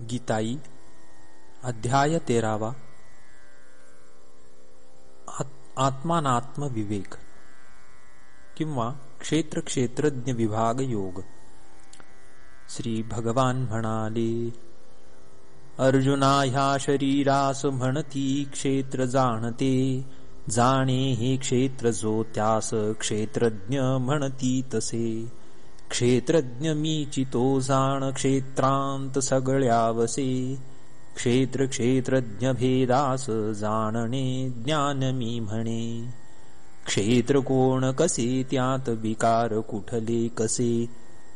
गीताई, अध्याय तेरावा। आत्मानात्म विवेक किंवा क्षेत्र क्षेत्रज्ञ विभाग योग श्री भगवान म्हणाले, अर्जुना ह्या शरीरास म्हणती क्षेत्र जाणते, जाणे हे क्षेत्र जो त्यास क्षेत्रज्ञ म्हणती तसे. क्षेत्रज्ञ मी चितो जाण क्षेत्रांत सगळ्यावसे क्षेत्र क्षेत्रज्ञ भेदास क्षेत्र कोण कसे त्यात विकार कुठले कसे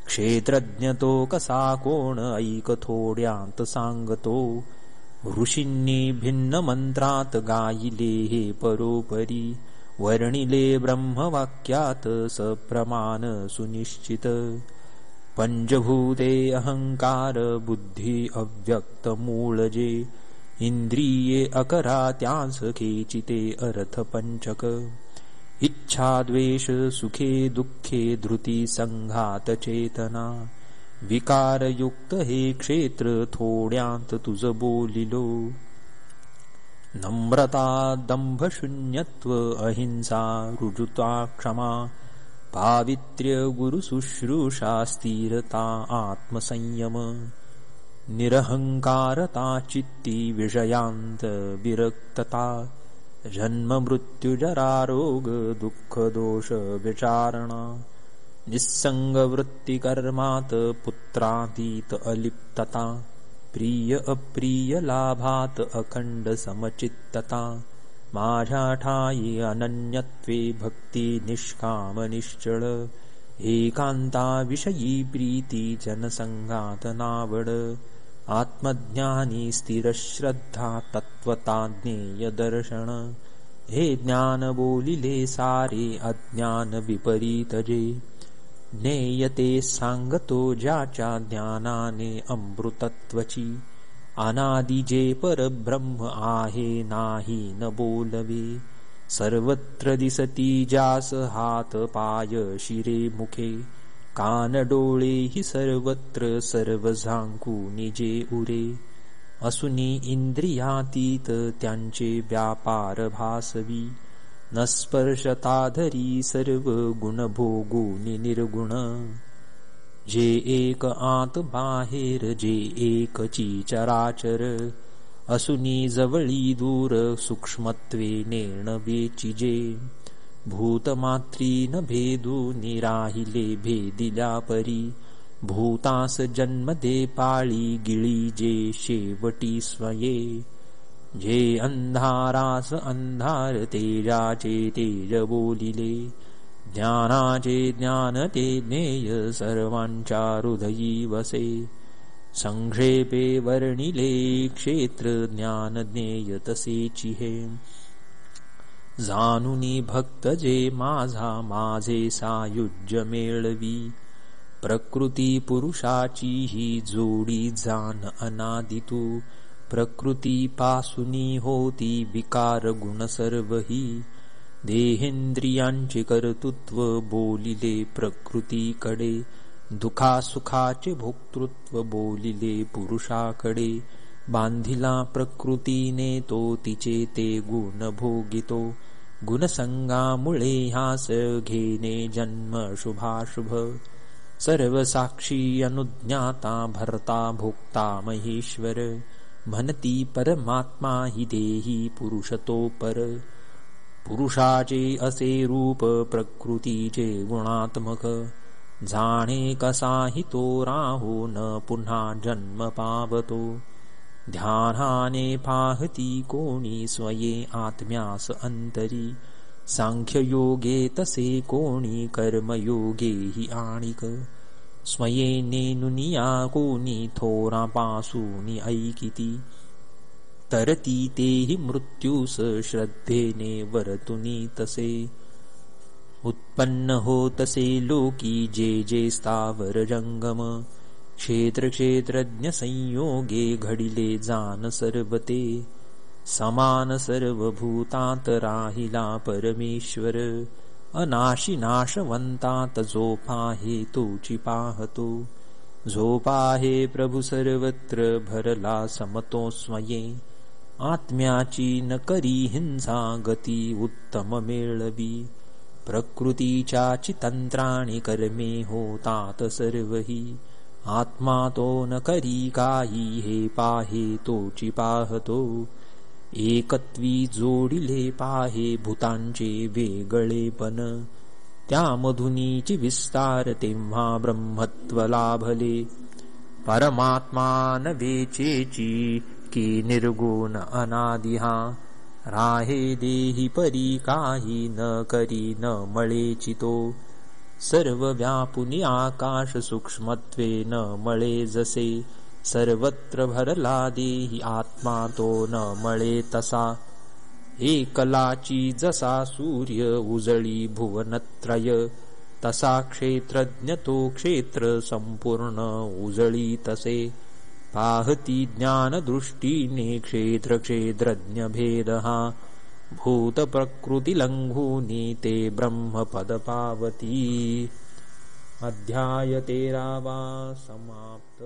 क्षेत्रज्ञ तो कसा कोण ऐक थोड्यांत सांगतो ऋषींनी भिन्न मंत्रात गायिले हे परोपरी वर्णिले ब्रह्मवाक्यात सप्रमाण सुनिश्चित। पञ्चभूते अहङ्कार बुद्धि अव्यक्तमूलजे इन्द्रिये अकरात्यांस केचिते अर्थपञ्चक। इच्छाद्वेष सुखे दुःखे धृति सङ्घातचेतना विकारयुक्त हे क्षेत्र थोड्यांत तुज बोलिलो नम्रता दम्भशून्यत्व अहिंसा रुजुता क्षमा पावित्र्य गुरुशुश्रूषा स्थिरता आत्मसंयम निरहङ्कारता चित्ति विषयान्त विरक्तता जन्ममृत्युजरारोग दुःखदोष विचारणा निस्सङ्गवृत्तिकर्मात् पुत्रातीत अलिप्तता प्रिय अप्रिय लाभात अखंड समचित्तता। माझ्या ठाई अनन्यत्वे भक्ती निष्काम निश्चळ एकांता विषयी प्रीती जनसंगात नावड। आत्मज्ञानी स्थिर श्रद्धा तत्वता ज्ञेय दर्शन। हे ज्ञान बोलिले सारे अज्ञान विपरीत जे ज्ञेयते सांगतो ज्याच्या ज्ञानाने अमृतत्वची. अनादिजे परब्रह्म आहे नाही न बोलवे. सर्वत्र दिसती जास हात पाय शिरे मुखे. कान डोळे हि सर्वत्र सर्व उरे. असुनी इंद्रियातीत त्यांचे व्यापार भासवी न स्पर्शताधरी सर्व निर्गुण जे एक आत बाहेर जे एकची चराचर असुनी जवळी दूर सूक्ष्मत्वे नेण वेचिजे। भूतमात्री न भेदू निराहिले भेदिल्या परी। भूतास जन्म दे पाळी गिळी जे शेवटी स्वये जे अंधारास अंधार तेजाचे तेज बोलिले ज्ञानाचे ज्ञान ते ज्ञेय सर्वांच्या हृदयी वसे। संक्षेपे वर्णिले क्षेत्र ज्ञान ज्ञेय तसेची हे जानुनी भक्त जे माझा माझे सायुज्य मेळवी। प्रकृती पुरुषाची ही जोडी जान अनादितू प्रकृतीपासुनी होती विकार गुण सर्वही देहेंद्रियांचे कर्तृत्व बोलिले प्रकृतीकडे दुखासुखाचे भोक्तृत्व बोलिले पुरुषाकडे। बांधिला प्रकृतीने तो तिचे ते गुण भोगितो गुणसंगामुळे ह्यास घेणे जन्म शुभाशुभ। सर्व साक्षी अनुज्ञाता भरता भोक्ता महेश्वर म्हणती परमात्मा हि देही पुरुषतो पर पुरुषाचे असे रूप प्रकृतीचे गुणात्मक। जाणे कसाही तो राहो न पुन्हा जन्म पावतो। ध्यानाने पाहती कोणी स्वये आत्म्यास अंतरी। सांख्ययोगे तसे कोणी कर्मयोगे हि आणिक। कोणी थोरापासूनी ऐकिती। तरती तेहि मृत्यूस श्रद्धेने वरतुनी तसे। उत्पन्न हो तसे लोकी जे जे स्थावर जंगम क्षेत्र क्षेत्रज्ञ संयोगे घडिले जान सर्वते। समान सर्वभूतात राहिला परमेश्वर अनाशी नाशवंतात जो पाहे तोची पाहतो झोपाहे प्रभु सर्वत्र भरला समतो स्वये आत्म्याची न करी हिंसा गती उत्तम मेळवी प्रकृतीच्या चितंत्राणी कर्मे होतात सर्वही। आत्मा तो न करी काही हे पाहे तोची पाहतो एकत्वी जोडिले पाहे भूतांचे वेगळेपण त्यामधुनीची विस्तार तेव्हा ब्रह्मत्व लाभले परमात्मा न वेचेची की निर्गुण अनादिहा। राहे देहि परी काही न करी न मळे चितो। सर्व व्यापुनि आकाश सूक्ष्मत्वे न मळे जसे सर्वत्र भरला देहि आत्मा तो न मळे तसा। एकलाची जसा सूर्य उजळी भुवनत्रय। तसा क्षेत्रज्ञ तो क्षेत्र संपूर्ण उजळी तसे। पाहती ज्ञानदृष्टीने क्षेत्रक्षेत्रज्ञभेदः भूतप्रकृतिलङ्घूनि ते ब्रह्मपद पावती अध्याय तेरावा समाप्त